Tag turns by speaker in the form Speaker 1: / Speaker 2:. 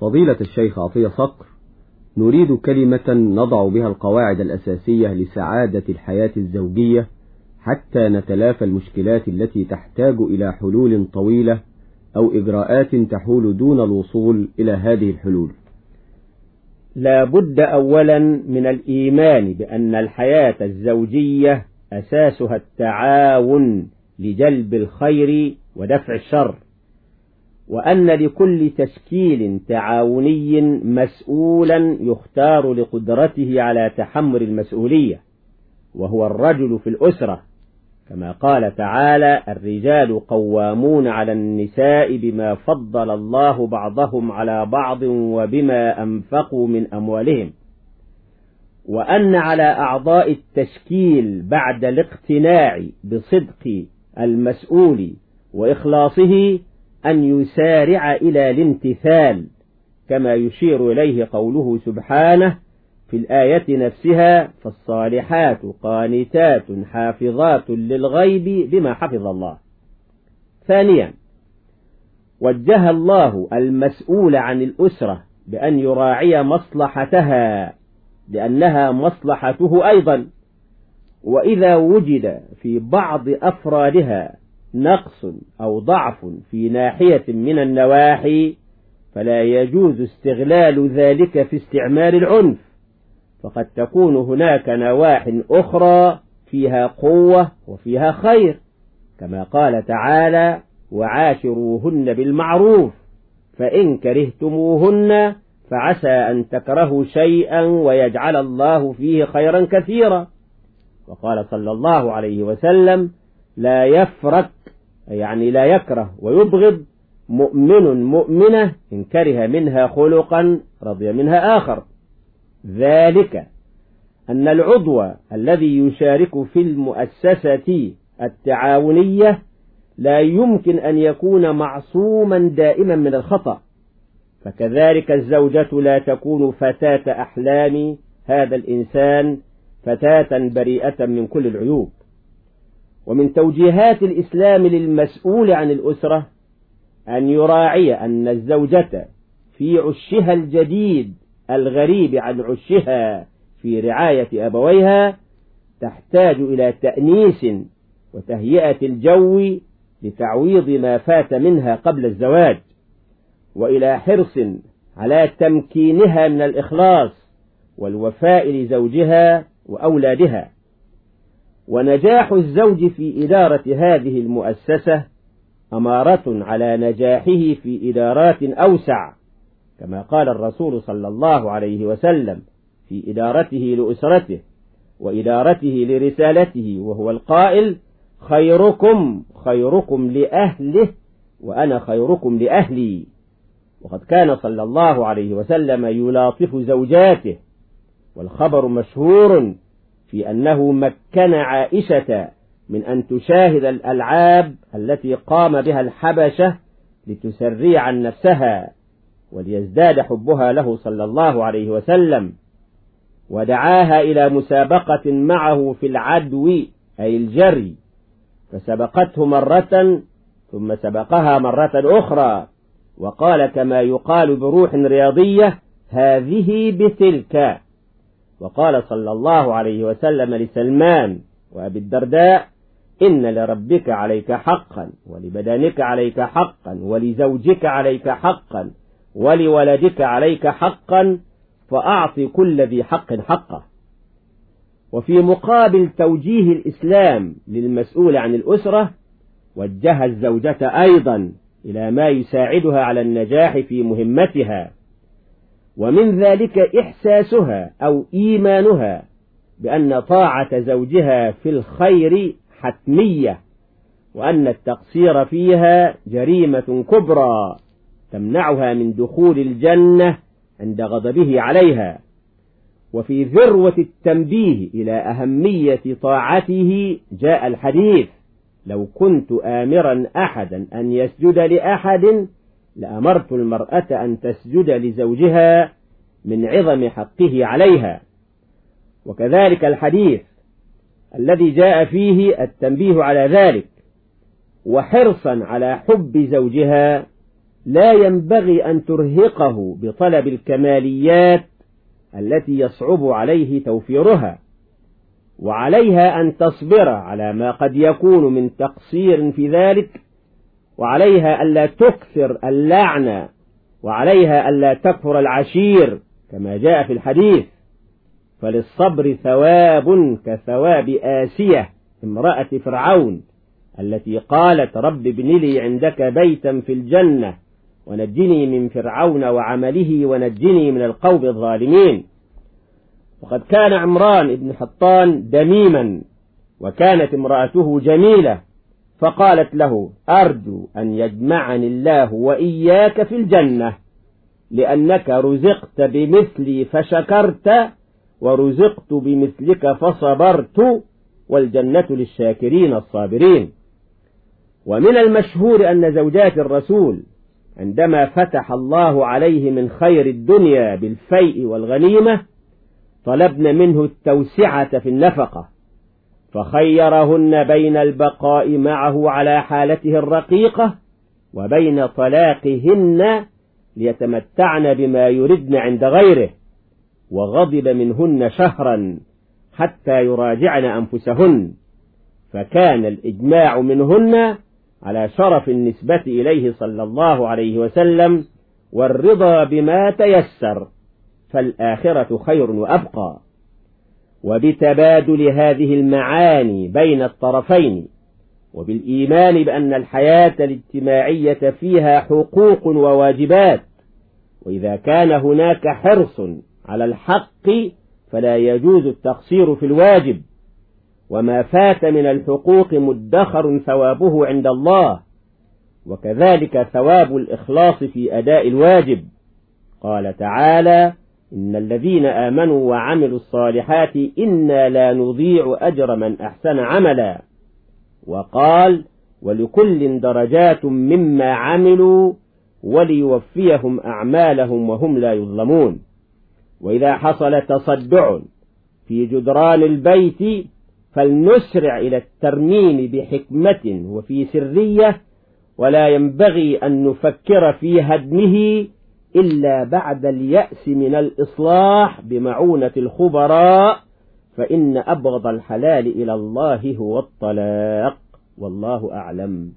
Speaker 1: فضيلة الشيخ عطية صقر نريد كلمة نضع بها القواعد الأساسية لسعادة الحياة الزوجية حتى نتلافى المشكلات التي تحتاج إلى حلول طويلة أو إجراءات تحول دون الوصول إلى هذه الحلول.
Speaker 2: لا بد أولا من الإيمان بأن الحياة الزوجية أساسها التعاون لجلب الخير ودفع الشر. وأن لكل تشكيل تعاوني مسؤولا يختار لقدرته على تحمل المسؤولية وهو الرجل في الأسرة. كما قال تعالى الرجال قوامون على النساء بما فضل الله بعضهم على بعض وبما أنفقوا من أموالهم. وأن على أعضاء التشكيل بعد الاقتناع بصدق المسؤول وإخلاصه أن يسارع إلى الامتثال كما يشير إليه قوله سبحانه في الآية نفسها فالصالحات قانتات حافظات للغيب بما حفظ الله. ثانيا وجه الله المسؤول عن الأسرة بأن يراعي مصلحتها لأنها مصلحته أيضا. وإذا وجد في بعض أفرادها نقص أو ضعف في ناحية من النواحي فلا يجوز استغلال ذلك في استعمال العنف. فقد تكون هناك نواح أخرى فيها قوة وفيها خير كما قال تعالى وعاشروهن بالمعروف فإن كرهتموهن فعسى أن تكرهوا شيئا ويجعل الله فيه خيرا كثيرا وقال صلى الله عليه وسلم لا يفرق يعني لا يكره ويبغض مؤمن مؤمنة إن كره منها خلقا رضي منها آخر. ذلك أن العضو الذي يشارك في المؤسسة التعاونية لا يمكن أن يكون معصوما دائما من الخطأ. فكذلك الزوجة لا تكون فتاة أحلام هذا الإنسان فتاة بريئة من كل العيوب. ومن توجيهات الإسلام للمسؤول عن الأسرة أن يراعي أن الزوجة في عشها الجديد الغريب عن عشها في رعاية أبويها تحتاج إلى تأنيس وتهيئة الجو لتعويض ما فات منها قبل الزواج وإلى حرص على تمكينها من الإخلاص والوفاء لزوجها وأولادها. ونجاح الزوج في إدارة هذه المؤسسة أمارة على نجاحه في إدارات أوسع كما قال الرسول صلى الله عليه وسلم في إدارته لأسرته وإدارته لرسالته وهو القائل خيركم خيركم لأهله وأنا خيركم لأهلي. وقد كان صلى الله عليه وسلم يلاطف زوجاته والخبر مشهور في أنه مكن عائشة من أن تشاهد الألعاب التي قام بها الحبشة لتسري عن نفسها وليزداد حبها له صلى الله عليه وسلم ودعاها إلى مسابقة معه في العدو أي الجري فسبقته مرة ثم سبقها مرة أخرى وقال كما يقال بروح رياضية هذه بتلك. وقال صلى الله عليه وسلم لسلمان وأبي الدرداء إن لربك عليك حقا ولبدنك عليك حقا ولزوجك عليك حقا ولولدك عليك حقا فأعط كل ذي حق حقه. وفي مقابل توجيه الإسلام للمسؤول عن الأسرة وجه الزوجة أيضا إلى ما يساعدها على النجاح في مهمتها ومن ذلك إحساسها أو إيمانها بأن طاعة زوجها في الخير حتمية وأن التقصير فيها جريمة كبرى تمنعها من دخول الجنة عند غضبه عليها. وفي ذروة التنبيه إلى أهمية طاعته جاء الحديث لو كنت آمرا أحدا أن يسجد لأحد لأمرت المرأة أن تسجد لزوجها من عظم حقه عليها. وكذلك الحديث الذي جاء فيه التنبيه على ذلك وحرصا على حب زوجها لا ينبغي أن ترهقه بطلب الكماليات التي يصعب عليه توفيرها وعليها أن تصبر على ما قد يكون من تقصير في ذلك وعليها ألا تكثر اللعنة وعليها ألا تكفر العشير كما جاء في الحديث. فللصبر ثواب كثواب آسية امرأة فرعون التي قالت رب ابن لي عندك بيتا في الجنة ونجني من فرعون وعمله ونجني من القوم الظالمين. وقد كان عمران بن حطان دميما وكانت امرأته جميلة فقالت له أرجو أن يجمعني الله وإياك في الجنة لأنك رزقت بمثلي فشكرت ورزقت بمثلك فصبرت والجنة للشاكرين الصابرين. ومن المشهور أن زوجات الرسول عندما فتح الله عليه من خير الدنيا بالفيء والغنيمة طلبن منه التوسعة في النفقة. فخيرهن بين البقاء معه على حالته الرقيقة وبين طلاقهن ليتمتعن بما يردن عند غيره وغضب منهن شهرا حتى يراجعن أنفسهن. فكان الإجماع منهن على شرف النسبة إليه صلى الله عليه وسلم والرضا بما تيسر فالآخرة خير وأبقى. وبتبادل هذه المعاني بين الطرفين وبالإيمان بأن الحياة الاجتماعية فيها حقوق وواجبات وإذا كان هناك حرص على الحق فلا يجوز التقصير في الواجب وما فات من الحقوق مدخر ثوابه عند الله وكذلك ثواب الإخلاص في أداء الواجب. قال تعالى إن الذين آمنوا وعملوا الصالحات إنا لا نضيع أجر من أحسن عملا. وقال ولكل درجات مما عملوا وليوفيهم أعمالهم وهم لا يظلمون. وإذا حصل تصدع في جدران البيت فلنسرع إلى الترميم بحكمة وفي سرية ولا ينبغي أن نفكر في هدمه إلا بعد اليأس من الإصلاح بمعونة الخبراء فإن أبغض الحلال إلى الله هو الطلاق والله أعلم.